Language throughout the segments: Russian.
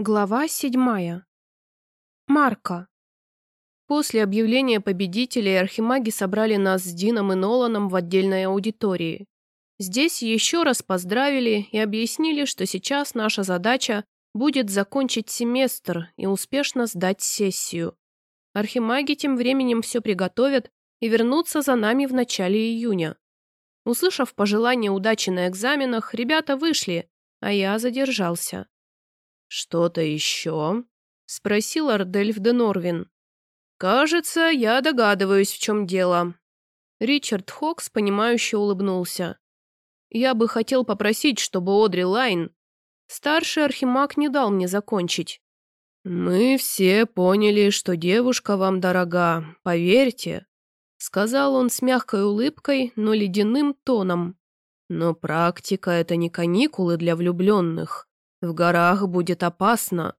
Глава седьмая. Марка. После объявления победителей архимаги собрали нас с Дином и Ноланом в отдельной аудитории. Здесь еще раз поздравили и объяснили, что сейчас наша задача будет закончить семестр и успешно сдать сессию. Архимаги тем временем все приготовят и вернутся за нами в начале июня. Услышав пожелание удачи на экзаменах, ребята вышли, а я задержался. «Что-то еще?» — спросил Ардельф де Норвин. «Кажется, я догадываюсь, в чем дело». Ричард Хокс, понимающе улыбнулся. «Я бы хотел попросить, чтобы Одри Лайн...» Старший архимаг не дал мне закончить. «Мы все поняли, что девушка вам дорога, поверьте», — сказал он с мягкой улыбкой, но ледяным тоном. «Но практика — это не каникулы для влюбленных. В горах будет опасно.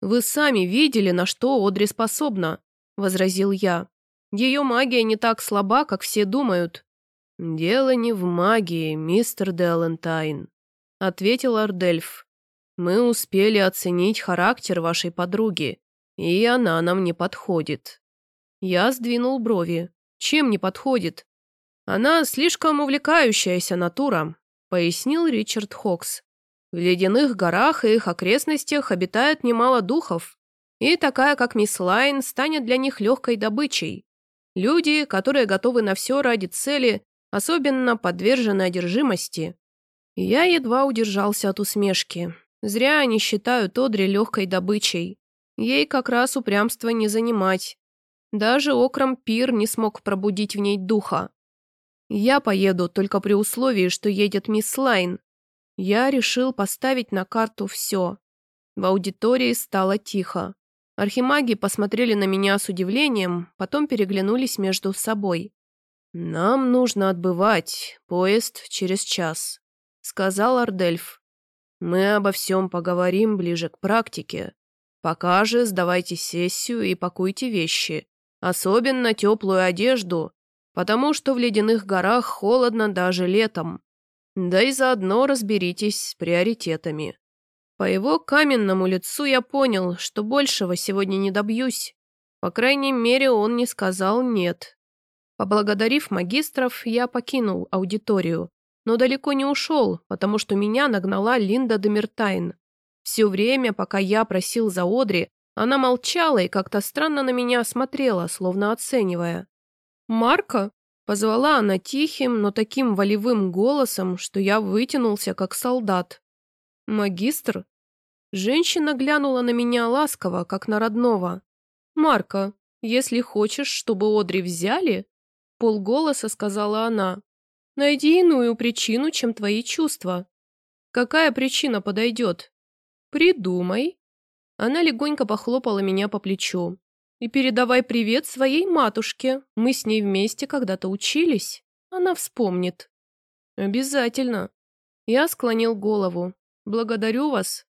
Вы сами видели, на что Одри способна, возразил я. Ее магия не так слаба, как все думают. Дело не в магии, мистер Делентайн, ответил Ардельф. Мы успели оценить характер вашей подруги, и она нам не подходит. Я сдвинул брови. Чем не подходит? Она слишком увлекающаяся натура, пояснил Ричард Хокс. В ледяных горах и их окрестностях обитает немало духов, и такая, как мисс Лайн, станет для них легкой добычей. Люди, которые готовы на все ради цели, особенно подвержены одержимости. Я едва удержался от усмешки. Зря они считают Одри легкой добычей. Ей как раз упрямство не занимать. Даже окром пир не смог пробудить в ней духа. Я поеду только при условии, что едет мисс Лайн, я решил поставить на карту все. В аудитории стало тихо. Архимаги посмотрели на меня с удивлением, потом переглянулись между собой. «Нам нужно отбывать. Поезд через час», — сказал Ардельф. «Мы обо всем поговорим ближе к практике. Пока же сдавайте сессию и пакуйте вещи, особенно теплую одежду, потому что в ледяных горах холодно даже летом. Да и заодно разберитесь с приоритетами. По его каменному лицу я понял, что большего сегодня не добьюсь. По крайней мере, он не сказал «нет». Поблагодарив магистров, я покинул аудиторию, но далеко не ушел, потому что меня нагнала Линда Демертайн. Все время, пока я просил за Одри, она молчала и как-то странно на меня смотрела, словно оценивая. «Марка?» Позвала она тихим, но таким волевым голосом, что я вытянулся, как солдат. «Магистр?» Женщина глянула на меня ласково, как на родного. «Марка, если хочешь, чтобы Одри взяли...» Полголоса сказала она. «Найди иную причину, чем твои чувства. Какая причина подойдет?» «Придумай». Она легонько похлопала меня по плечу. И передавай привет своей матушке. Мы с ней вместе когда-то учились. Она вспомнит. Обязательно. Я склонил голову. Благодарю вас.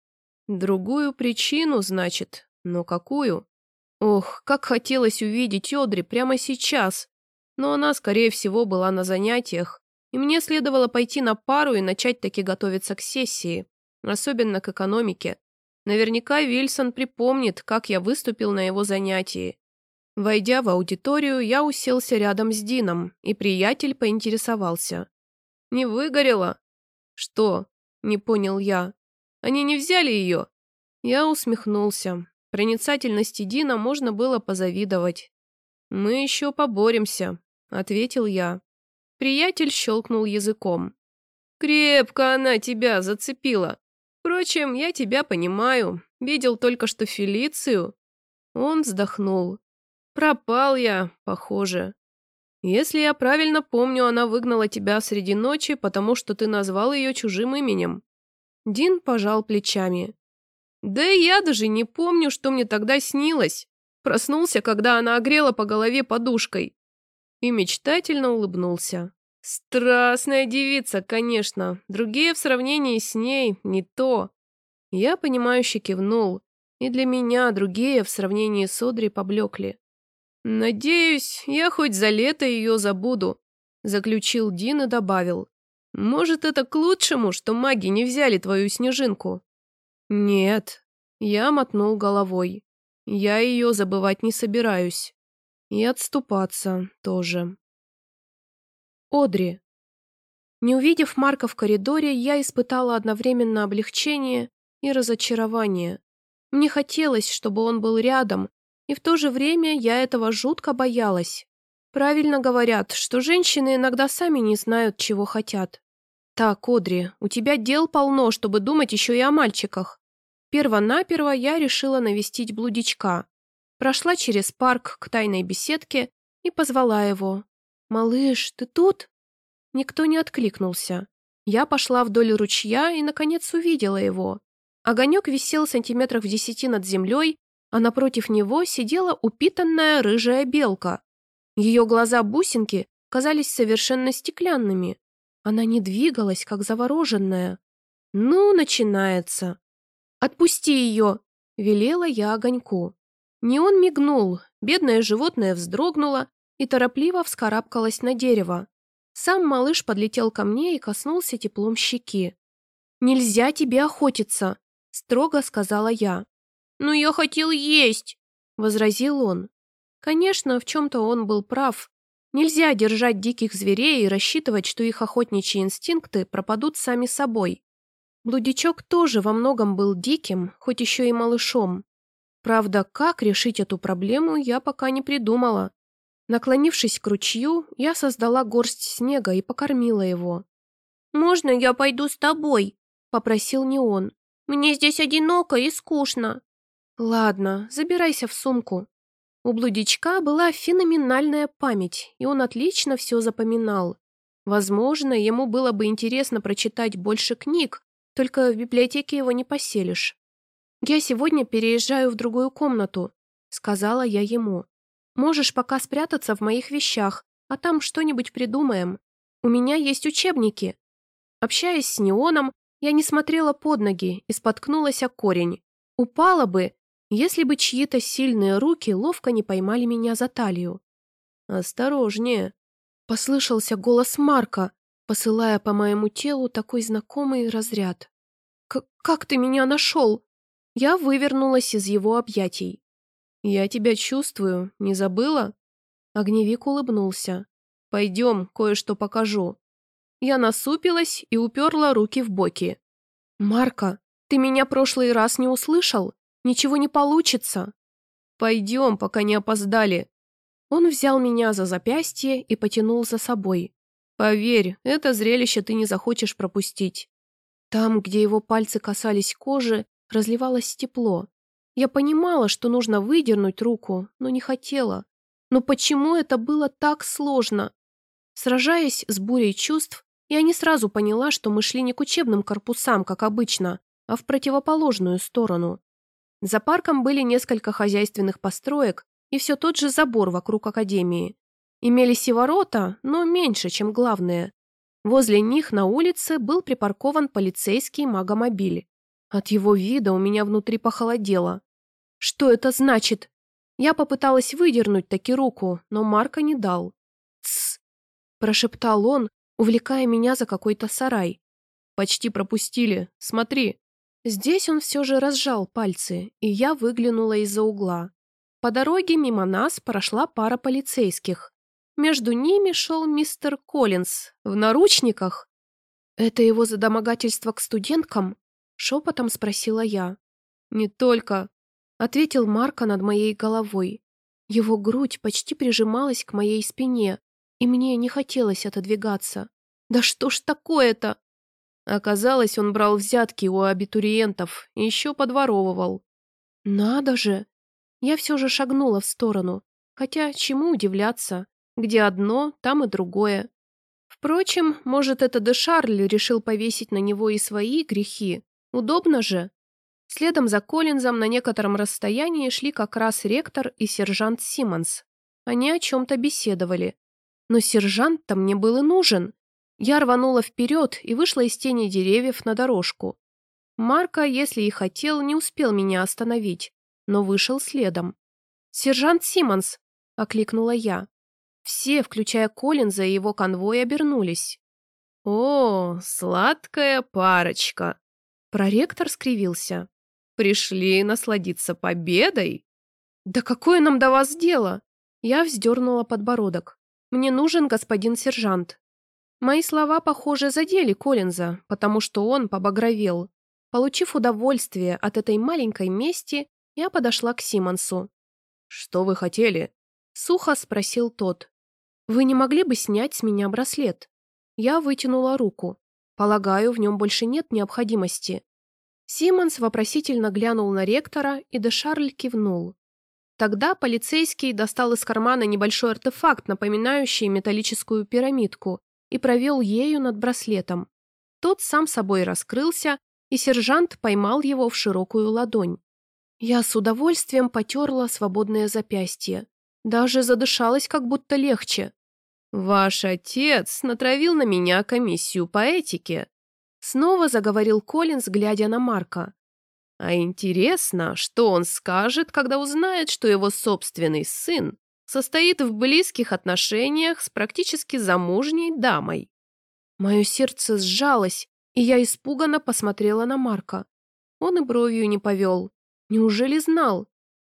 Другую причину, значит. Но какую? Ох, как хотелось увидеть Одри прямо сейчас. Но она, скорее всего, была на занятиях. И мне следовало пойти на пару и начать таки готовиться к сессии. Особенно к экономике. Наверняка Вильсон припомнит, как я выступил на его занятии. Войдя в аудиторию, я уселся рядом с Дином, и приятель поинтересовался. «Не выгорело?» «Что?» – не понял я. «Они не взяли ее?» Я усмехнулся. Проницательности Дина можно было позавидовать. «Мы еще поборемся», – ответил я. Приятель щелкнул языком. «Крепко она тебя зацепила. Впрочем, я тебя понимаю. Видел только что Фелицию. Он вздохнул. Пропал я, похоже. Если я правильно помню, она выгнала тебя среди ночи, потому что ты назвал ее чужим именем. Дин пожал плечами. Да и я даже не помню, что мне тогда снилось. Проснулся, когда она огрела по голове подушкой. И мечтательно улыбнулся. Страстная девица, конечно. Другие в сравнении с ней не то. Я, понимающе кивнул. И для меня другие в сравнении с Одри поблекли. «Надеюсь, я хоть за лето ее забуду», — заключил Дин и добавил. «Может, это к лучшему, что маги не взяли твою снежинку?» «Нет». Я мотнул головой. Я ее забывать не собираюсь. И отступаться тоже. Одри. Не увидев Марка в коридоре, я испытала одновременно облегчение и разочарование. Мне хотелось, чтобы он был рядом, и в то же время я этого жутко боялась. Правильно говорят, что женщины иногда сами не знают, чего хотят. Так, Одри, у тебя дел полно, чтобы думать еще и о мальчиках. Первонаперво я решила навестить блудичка. Прошла через парк к тайной беседке и позвала его. «Малыш, ты тут?» Никто не откликнулся. Я пошла вдоль ручья и, наконец, увидела его. Огонек висел сантиметров в десяти над землей, а напротив него сидела упитанная рыжая белка. Ее глаза-бусинки казались совершенно стеклянными. Она не двигалась, как завороженная. «Ну, начинается!» «Отпусти ее!» — велела я огоньку. Не он мигнул, бедное животное вздрогнуло и торопливо вскарабкалось на дерево. Сам малыш подлетел ко мне и коснулся теплом щеки. «Нельзя тебе охотиться», — строго сказала я. «Но я хотел есть», — возразил он. Конечно, в чем-то он был прав. Нельзя держать диких зверей и рассчитывать, что их охотничьи инстинкты пропадут сами собой. Блудичок тоже во многом был диким, хоть еще и малышом. Правда, как решить эту проблему, я пока не придумала. Наклонившись к ручью, я создала горсть снега и покормила его. «Можно я пойду с тобой?» – попросил не он. «Мне здесь одиноко и скучно». «Ладно, забирайся в сумку». У блудичка была феноменальная память, и он отлично все запоминал. Возможно, ему было бы интересно прочитать больше книг, только в библиотеке его не поселишь. «Я сегодня переезжаю в другую комнату», — сказала я ему. Можешь пока спрятаться в моих вещах, а там что-нибудь придумаем. У меня есть учебники». Общаясь с Неоном, я не смотрела под ноги и споткнулась о корень. Упала бы, если бы чьи-то сильные руки ловко не поймали меня за талию. «Осторожнее», — послышался голос Марка, посылая по моему телу такой знакомый разряд. «Как ты меня нашел?» Я вывернулась из его объятий. «Я тебя чувствую, не забыла?» Огневик улыбнулся. «Пойдем, кое-что покажу». Я насупилась и уперла руки в боки. «Марка, ты меня прошлый раз не услышал? Ничего не получится». «Пойдем, пока не опоздали». Он взял меня за запястье и потянул за собой. «Поверь, это зрелище ты не захочешь пропустить». Там, где его пальцы касались кожи, разливалось тепло. Я понимала, что нужно выдернуть руку, но не хотела. Но почему это было так сложно? Сражаясь с бурей чувств, я не сразу поняла, что мы шли не к учебным корпусам, как обычно, а в противоположную сторону. За парком были несколько хозяйственных построек и все тот же забор вокруг академии. Имелись и ворота, но меньше, чем главные. Возле них на улице был припаркован полицейский магомобиль. От его вида у меня внутри похолодело. Что это значит? Я попыталась выдернуть таки руку, но Марка не дал. «Тсс!» – прошептал он, увлекая меня за какой-то сарай. «Почти пропустили. Смотри!» Здесь он все же разжал пальцы, и я выглянула из-за угла. По дороге мимо нас прошла пара полицейских. Между ними шел мистер Коллинз в наручниках. «Это его за домогательство к студенткам?» — шепотом спросила я. «Не только», — ответил Марко над моей головой. Его грудь почти прижималась к моей спине, и мне не хотелось отодвигаться. «Да что ж такое-то?» Оказалось, он брал взятки у абитуриентов и еще подворовывал. «Надо же!» Я все же шагнула в сторону. Хотя чему удивляться? Где одно, там и другое. Впрочем, может, это де Шарль решил повесить на него и свои грехи. Удобно же. Следом за Коллинзом на некотором расстоянии шли как раз ректор и сержант Симмонс. Они о чем-то беседовали. Но сержант-то мне был и нужен. Я рванула вперед и вышла из тени деревьев на дорожку. Марка, если и хотел, не успел меня остановить, но вышел следом. «Сержант Симмонс!» — окликнула я. Все, включая Коллинза и его конвой, обернулись. «О, сладкая парочка!» Проректор скривился. Пришли насладиться победой?» «Да какое нам до вас дело?» Я вздернула подбородок. «Мне нужен господин сержант». Мои слова, похоже, задели Коллинза, потому что он побагровел. Получив удовольствие от этой маленькой мести, я подошла к Симонсу. «Что вы хотели?» — сухо спросил тот. «Вы не могли бы снять с меня браслет?» Я вытянула руку. Полагаю, в нем больше нет необходимости. Симмонс вопросительно глянул на ректора, и Дешарль кивнул. Тогда полицейский достал из кармана небольшой артефакт, напоминающий металлическую пирамидку, и провел ею над браслетом. Тот сам собой раскрылся, и сержант поймал его в широкую ладонь. Я с удовольствием потерла свободное запястье. Даже задышалась как будто легче. «Ваш отец натравил на меня комиссию по этике», снова заговорил Коллинз, глядя на Марка. «А интересно, что он скажет, когда узнает, что его собственный сын состоит в близких отношениях с практически замужней дамой?» Мое сердце сжалось, и я испуганно посмотрела на Марка. Он и бровью не повел. Неужели знал?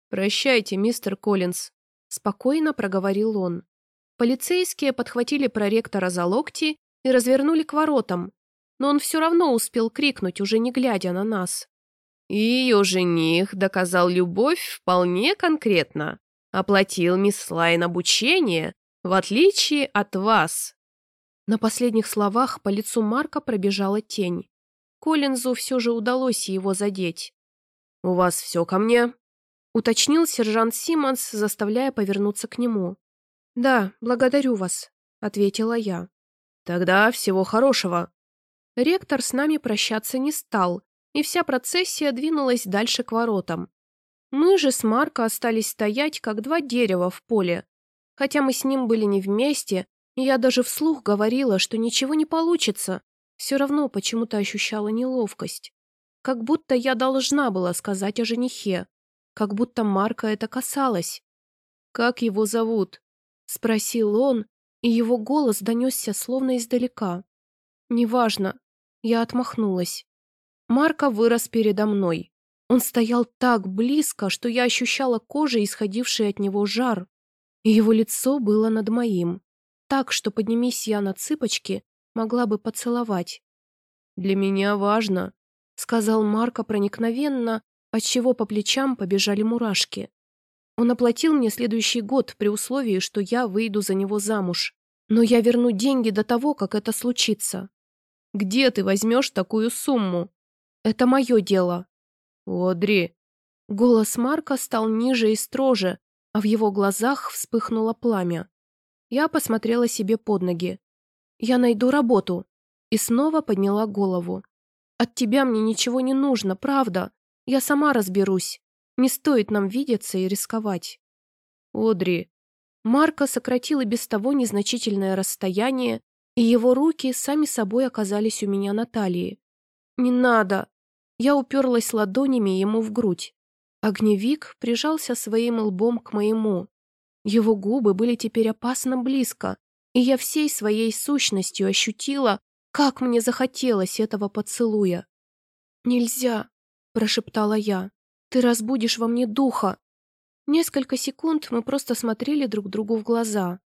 «Прощайте, мистер Коллинз», — спокойно проговорил он. Полицейские подхватили проректора за локти и развернули к воротам, но он все равно успел крикнуть, уже не глядя на нас. Ее жених доказал любовь вполне конкретно, оплатил мисс Лайн обучение, в отличие от вас. На последних словах по лицу Марка пробежала тень. Коллинзу все же удалось его задеть. «У вас все ко мне?» — уточнил сержант Симмонс, заставляя повернуться к нему. «Да, благодарю вас», — ответила я. «Тогда всего хорошего». Ректор с нами прощаться не стал, и вся процессия двинулась дальше к воротам. Мы же с Марко остались стоять, как два дерева в поле. Хотя мы с ним были не вместе, и я даже вслух говорила, что ничего не получится, все равно почему-то ощущала неловкость. Как будто я должна была сказать о женихе. Как будто Марка это касалось. «Как его зовут?» Спросил он, и его голос донесся словно издалека. «Неважно». Я отмахнулась. Марко вырос передо мной. Он стоял так близко, что я ощущала кожей исходивший от него жар, и его лицо было над моим, так, что, поднимись я на цыпочки, могла бы поцеловать. «Для меня важно», — сказал Марко проникновенно, отчего по плечам побежали мурашки. Он оплатил мне следующий год при условии, что я выйду за него замуж. Но я верну деньги до того, как это случится. Где ты возьмешь такую сумму? Это мое дело. Одри. Голос Марка стал ниже и строже, а в его глазах вспыхнуло пламя. Я посмотрела себе под ноги. Я найду работу. И снова подняла голову. От тебя мне ничего не нужно, правда. Я сама разберусь. Не стоит нам видеться и рисковать. Одри. Марко сократил и без того незначительное расстояние, и его руки сами собой оказались у меня на талии. «Не надо!» Я уперлась ладонями ему в грудь. Огневик прижался своим лбом к моему. Его губы были теперь опасно близко, и я всей своей сущностью ощутила, как мне захотелось этого поцелуя. «Нельзя!» – прошептала я. Ты разбудишь во мне духа. Несколько секунд мы просто смотрели друг другу в глаза.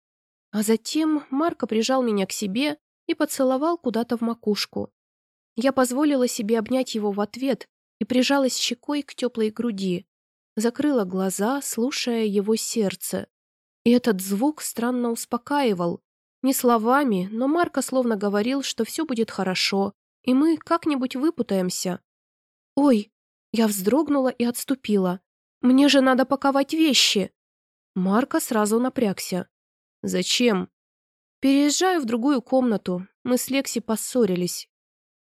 А затем Марко прижал меня к себе и поцеловал куда-то в макушку. Я позволила себе обнять его в ответ и прижалась щекой к теплой груди. Закрыла глаза, слушая его сердце. И этот звук странно успокаивал. Не словами, но Марко словно говорил, что все будет хорошо, и мы как-нибудь выпутаемся. «Ой!» Я вздрогнула и отступила. «Мне же надо паковать вещи!» Марко сразу напрягся. «Зачем?» «Переезжаю в другую комнату. Мы с Лекси поссорились».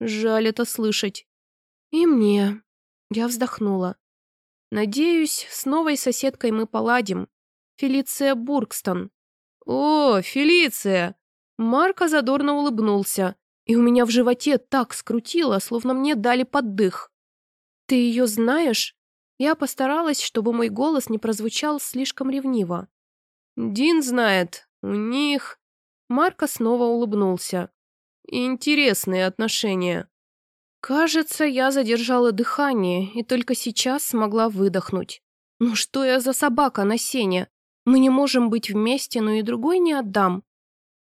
«Жаль это слышать». «И мне». Я вздохнула. «Надеюсь, с новой соседкой мы поладим. Фелиция Бургстон». «О, Фелиция!» Марко задорно улыбнулся, и у меня в животе так скрутило, словно мне дали поддых. «Ты ее знаешь?» Я постаралась, чтобы мой голос не прозвучал слишком ревниво. «Дин знает. У них...» Марко снова улыбнулся. «Интересные отношения». Кажется, я задержала дыхание и только сейчас смогла выдохнуть. Ну что я за собака на сене? Мы не можем быть вместе, но и другой не отдам.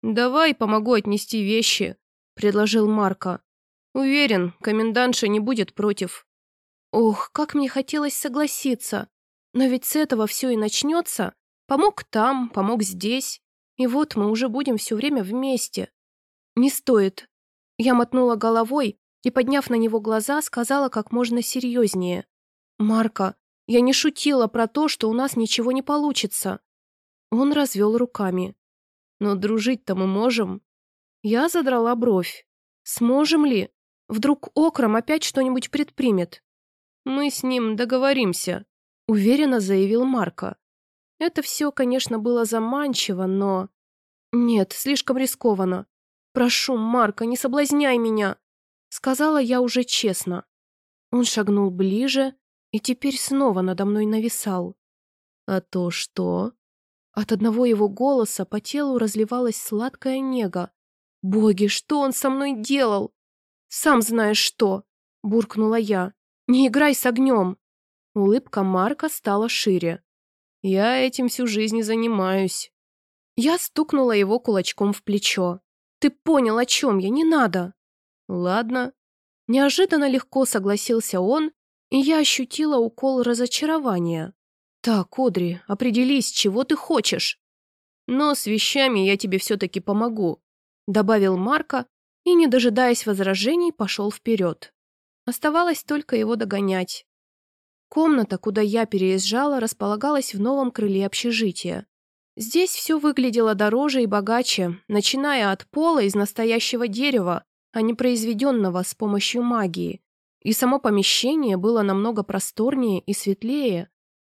Давай помогу отнести вещи, предложил Марко. Уверен, комендантша не будет против. Ох, как мне хотелось согласиться. Но ведь с этого все и начнется. Помог там, помог здесь. И вот мы уже будем все время вместе. Не стоит. Я мотнула головой и, подняв на него глаза, сказала как можно серьезнее. «Марка, я не шутила про то, что у нас ничего не получится». Он развел руками. «Но дружить-то мы можем». Я задрала бровь. «Сможем ли? Вдруг Окром опять что-нибудь предпримет?» «Мы с ним договоримся», — уверенно заявил Марко. Это все, конечно, было заманчиво, но... Нет, слишком рискованно. Прошу, Марко, не соблазняй меня. Сказала я уже честно. Он шагнул ближе и теперь снова надо мной нависал. А то что? От одного его голоса по телу разливалась сладкая нега. «Боги, что он со мной делал?» «Сам знаешь что!» – буркнула я. «Не играй с огнем!» Улыбка Марка стала шире. «Я этим всю жизнь занимаюсь». Я стукнула его кулачком в плечо. «Ты понял, о чем я, не надо!» «Ладно». Неожиданно легко согласился он, и я ощутила укол разочарования. «Так, Одри, определись, чего ты хочешь?» «Но с вещами я тебе все-таки помогу», — добавил Марко и, не дожидаясь возражений, пошел вперед. Оставалось только его догонять. Комната, куда я переезжала, располагалась в новом крыле общежития. Здесь все выглядело дороже и богаче, начиная от пола из настоящего дерева, а не произведенного с помощью магии. И само помещение было намного просторнее и светлее.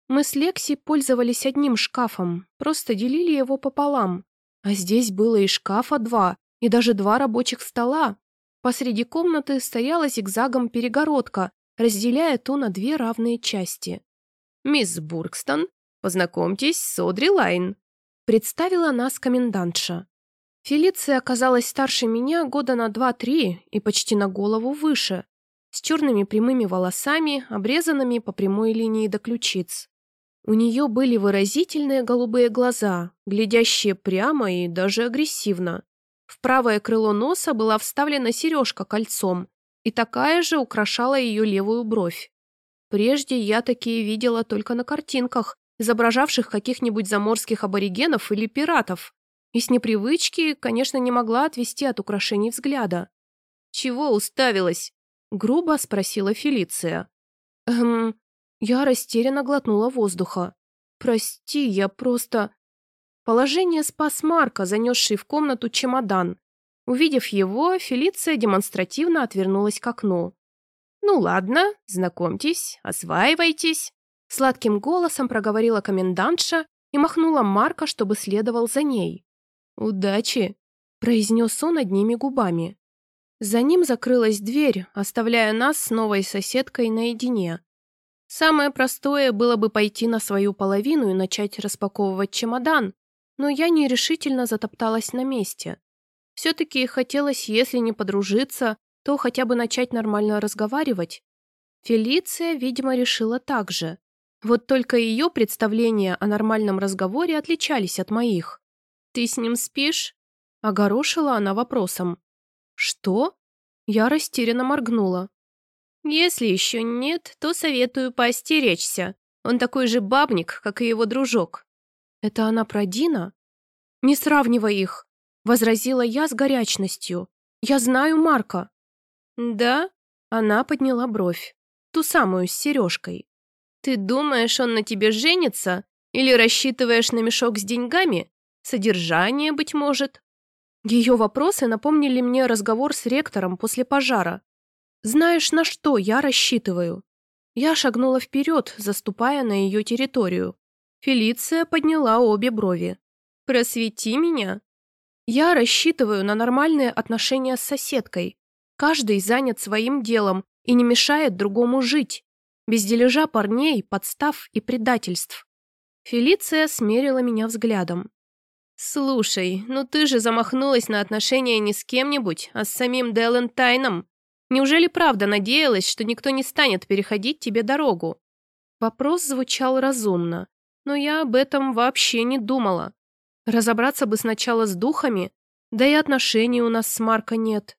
Мы с Лекси пользовались одним шкафом, просто делили его пополам. А здесь было и шкафа два, и даже два рабочих стола. Посреди комнаты стояла зигзагом перегородка, разделяя ту на две равные части. «Мисс Бургстон, познакомьтесь с Одри Лайн», представила нас комендантша. Фелиция оказалась старше меня года на два-три и почти на голову выше, с черными прямыми волосами, обрезанными по прямой линии до ключиц. У нее были выразительные голубые глаза, глядящие прямо и даже агрессивно. В правое крыло носа была вставлена сережка кольцом, и такая же украшала ее левую бровь. Прежде я такие видела только на картинках, изображавших каких-нибудь заморских аборигенов или пиратов, и с непривычки, конечно, не могла отвести от украшений взгляда. «Чего уставилась?» — грубо спросила Фелиция. «Эм...» Я растерянно глотнула воздуха. «Прости, я просто...» Положение спас Марка, занесший в комнату чемодан. Увидев его, Фелиция демонстративно отвернулась к окну. «Ну ладно, знакомьтесь, осваивайтесь», — сладким голосом проговорила комендантша и махнула Марка, чтобы следовал за ней. «Удачи!» – произнес он одними губами. За ним закрылась дверь, оставляя нас с новой соседкой наедине. Самое простое было бы пойти на свою половину и начать распаковывать чемодан, но я нерешительно затопталась на месте. Все-таки хотелось, если не подружиться, то хотя бы начать нормально разговаривать. Фелиция, видимо, решила так же. Вот только ее представления о нормальном разговоре отличались от моих. «Ты с ним спишь?» — огорошила она вопросом. «Что?» Я растерянно моргнула. «Если еще нет, то советую поостеречься. Он такой же бабник, как и его дружок». «Это она про Дина?» «Не сравнивай их», — возразила я с горячностью. «Я знаю Марка». «Да?» — она подняла бровь. Ту самую с сережкой. «Ты думаешь, он на тебе женится? Или рассчитываешь на мешок с деньгами? Содержание, быть может. Ее вопросы напомнили мне разговор с ректором после пожара. «Знаешь, на что я рассчитываю?» Я шагнула вперед, заступая на ее территорию. Фелиция подняла обе брови. «Просвети меня». «Я рассчитываю на нормальные отношения с соседкой. Каждый занят своим делом и не мешает другому жить. Без дележа парней, подстав и предательств». Фелиция смерила меня взглядом. «Слушай, ну ты же замахнулась на отношения не с кем-нибудь, а с самим Делентайном. Неужели правда надеялась, что никто не станет переходить тебе дорогу?» Вопрос звучал разумно, но я об этом вообще не думала. Разобраться бы сначала с духами, да и отношений у нас с Марко нет.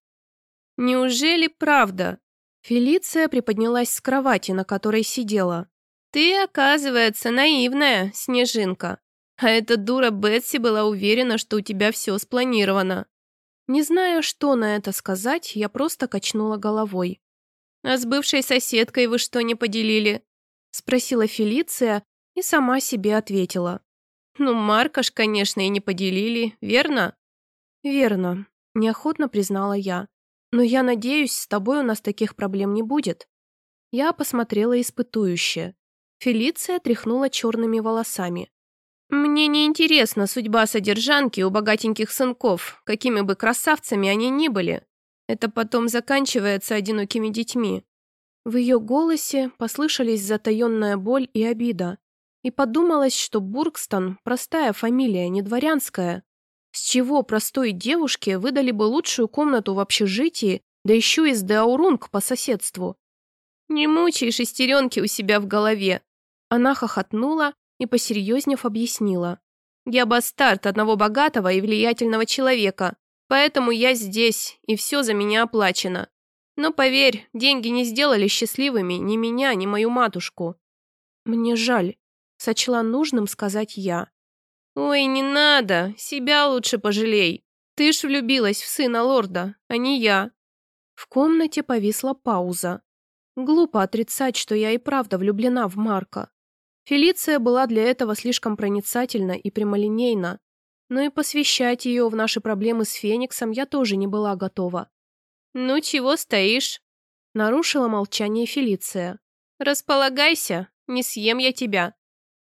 «Неужели правда?» Фелиция приподнялась с кровати, на которой сидела. «Ты, оказывается, наивная, Снежинка. А эта дура Бетси была уверена, что у тебя все спланировано». Не зная, что на это сказать, я просто качнула головой. «А с бывшей соседкой вы что не поделили?» Спросила Фелиция и сама себе ответила. «Ну, Маркаш, конечно, и не поделили, верно?» «Верно», – неохотно признала я. «Но я надеюсь, с тобой у нас таких проблем не будет». Я посмотрела испытующе. Фелиция тряхнула черными волосами. «Мне не интересна судьба содержанки у богатеньких сынков, какими бы красавцами они ни были. Это потом заканчивается одинокими детьми». В ее голосе послышались затаенная боль и обида. И подумалось, что Бургстон – простая фамилия, не дворянская. С чего простой девушке выдали бы лучшую комнату в общежитии, да еще и с Деаурунг по соседству? «Не мучай шестеренки у себя в голове!» Она хохотнула и, посерьезнев, объяснила. «Я бастард одного богатого и влиятельного человека, поэтому я здесь, и все за меня оплачено. Но поверь, деньги не сделали счастливыми ни меня, ни мою матушку». «Мне жаль», — сочла нужным сказать я. «Ой, не надо, себя лучше пожалей. Ты ж влюбилась в сына лорда, а не я». В комнате повисла пауза. Глупо отрицать, что я и правда влюблена в Марка. Фелиция была для этого слишком проницательна и прямолинейна, но и посвящать ее в наши проблемы с Фениксом я тоже не была готова. «Ну чего стоишь?» — нарушила молчание Фелиция. «Располагайся, не съем я тебя.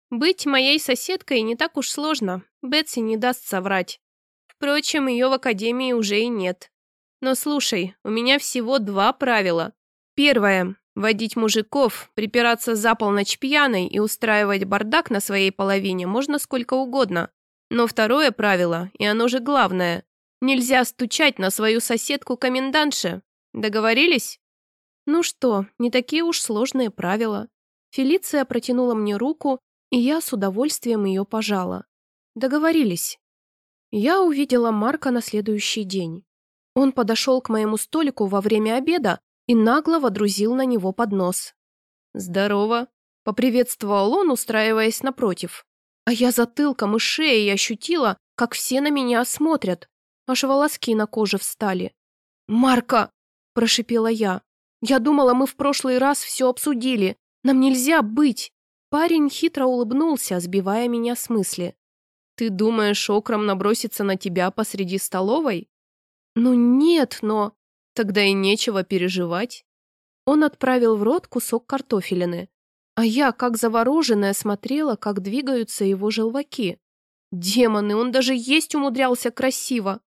Быть моей соседкой не так уж сложно, Бетси не даст соврать. Впрочем, ее в академии уже и нет. Но слушай, у меня всего два правила. Первое Водить мужиков, припираться за полночь пьяной и устраивать бардак на своей половине можно сколько угодно. Но второе правило, и оно же главное, нельзя стучать на свою соседку-комендантше. Договорились? Ну что, не такие уж сложные правила. Фелиция протянула мне руку, и я с удовольствием ее пожала. Договорились. Я увидела Марка на следующий день. Он подошел к моему столику во время обеда и нагло водрузил на него поднос. «Здорово», — поприветствовал он, устраиваясь напротив. А я затылком и шеей ощутила, как все на меня смотрят. Аж волоски на коже встали. «Марка!» – прошипела я. «Я думала, мы в прошлый раз все обсудили. Нам нельзя быть!» Парень хитро улыбнулся, сбивая меня с мысли. «Ты думаешь, окром набросится на тебя посреди столовой?» «Ну нет, но...» Тогда и нечего переживать. Он отправил в рот кусок картофелины, а я, как завороженная, смотрела, как двигаются его желваки. Демоны, он даже есть умудрялся красиво.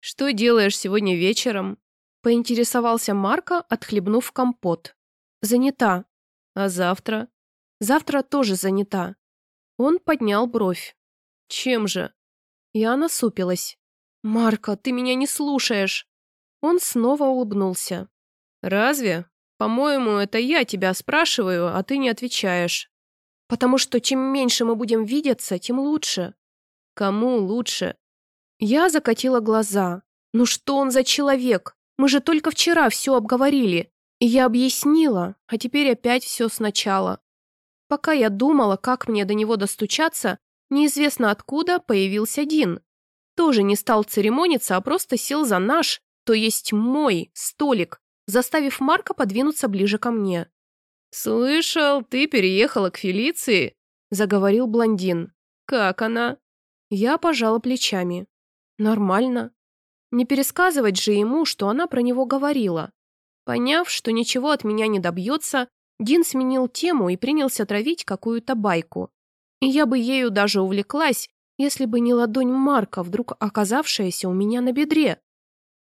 «Что делаешь сегодня вечером?» Поинтересовался Марко, отхлебнув компот. «Занята. А завтра?» «Завтра тоже занята». Он поднял бровь. «Чем же?» Я насупилась. «Марко, ты меня не слушаешь!» Он снова улыбнулся. «Разве? По-моему, это я тебя спрашиваю, а ты не отвечаешь. Потому что чем меньше мы будем видеться, тем лучше». «Кому лучше?» Я закатила глаза. «Ну что он за человек? Мы же только вчера все обговорили. И я объяснила, а теперь опять все сначала. Пока я думала, как мне до него достучаться, неизвестно откуда появился Дин. Тоже не стал церемониться, а просто сел за наш, то есть мой, столик, заставив Марка подвинуться ближе ко мне. «Слышал, ты переехала к Фелиции?» – заговорил блондин. «Как она?» Я пожала плечами. «Нормально. Не пересказывать же ему, что она про него говорила». Поняв, что ничего от меня не добьется, Дин сменил тему и принялся травить какую-то байку. И я бы ею даже увлеклась, если бы не ладонь Марка, вдруг оказавшаяся у меня на бедре.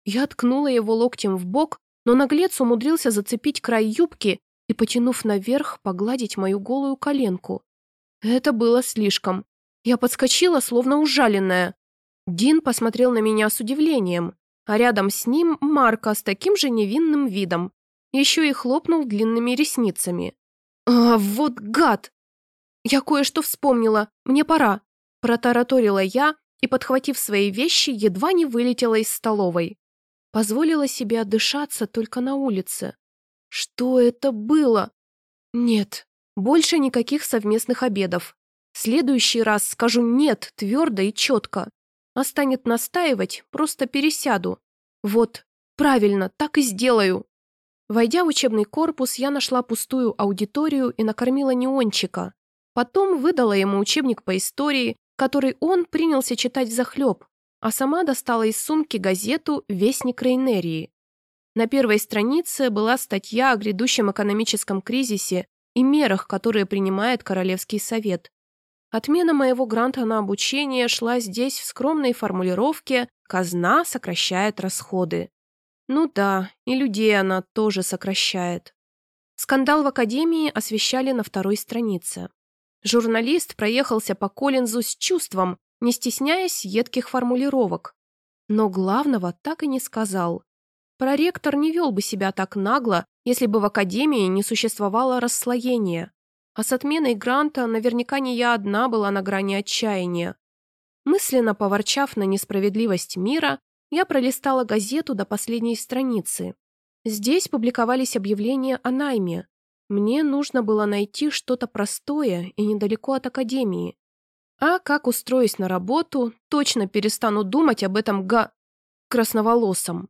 Я ткнула его локтем в бок, но наглец умудрился зацепить край юбки и, потянув наверх, погладить мою голую коленку. Это было слишком. Я подскочила, словно ужаленная. Дин посмотрел на меня с удивлением, а рядом с ним Марка с таким же невинным видом. Еще и хлопнул длинными ресницами. «А, вот гад!» «Я кое-что вспомнила, мне пора», – протараторила я и, подхватив свои вещи, едва не вылетела из столовой. Позволила себе отдышаться только на улице. Что это было? Нет, больше никаких совместных обедов. следующий раз скажу «нет» твердо и четко. А станет настаивать, просто пересяду. Вот, правильно, так и сделаю. Войдя в учебный корпус, я нашла пустую аудиторию и накормила неончика. Потом выдала ему учебник по истории, который он принялся читать захлеб, а сама достала из сумки газету «Вестник Рейнерии». На первой странице была статья о грядущем экономическом кризисе и мерах, которые принимает Королевский совет. Отмена моего гранта на обучение шла здесь в скромной формулировке «казна сокращает расходы». Ну да, и людей она тоже сокращает. Скандал в Академии освещали на второй странице. Журналист проехался по Коллинзу с чувством, не стесняясь едких формулировок. Но главного так и не сказал. Проректор не вел бы себя так нагло, если бы в Академии не существовало расслоения. А с отменой гранта наверняка не я одна была на грани отчаяния. Мысленно поворчав на несправедливость мира, я пролистала газету до последней страницы. Здесь публиковались объявления о найме. Мне нужно было найти что-то простое и недалеко от Академии. А как устроюсь на работу, точно перестану думать об этом га... красноволосом.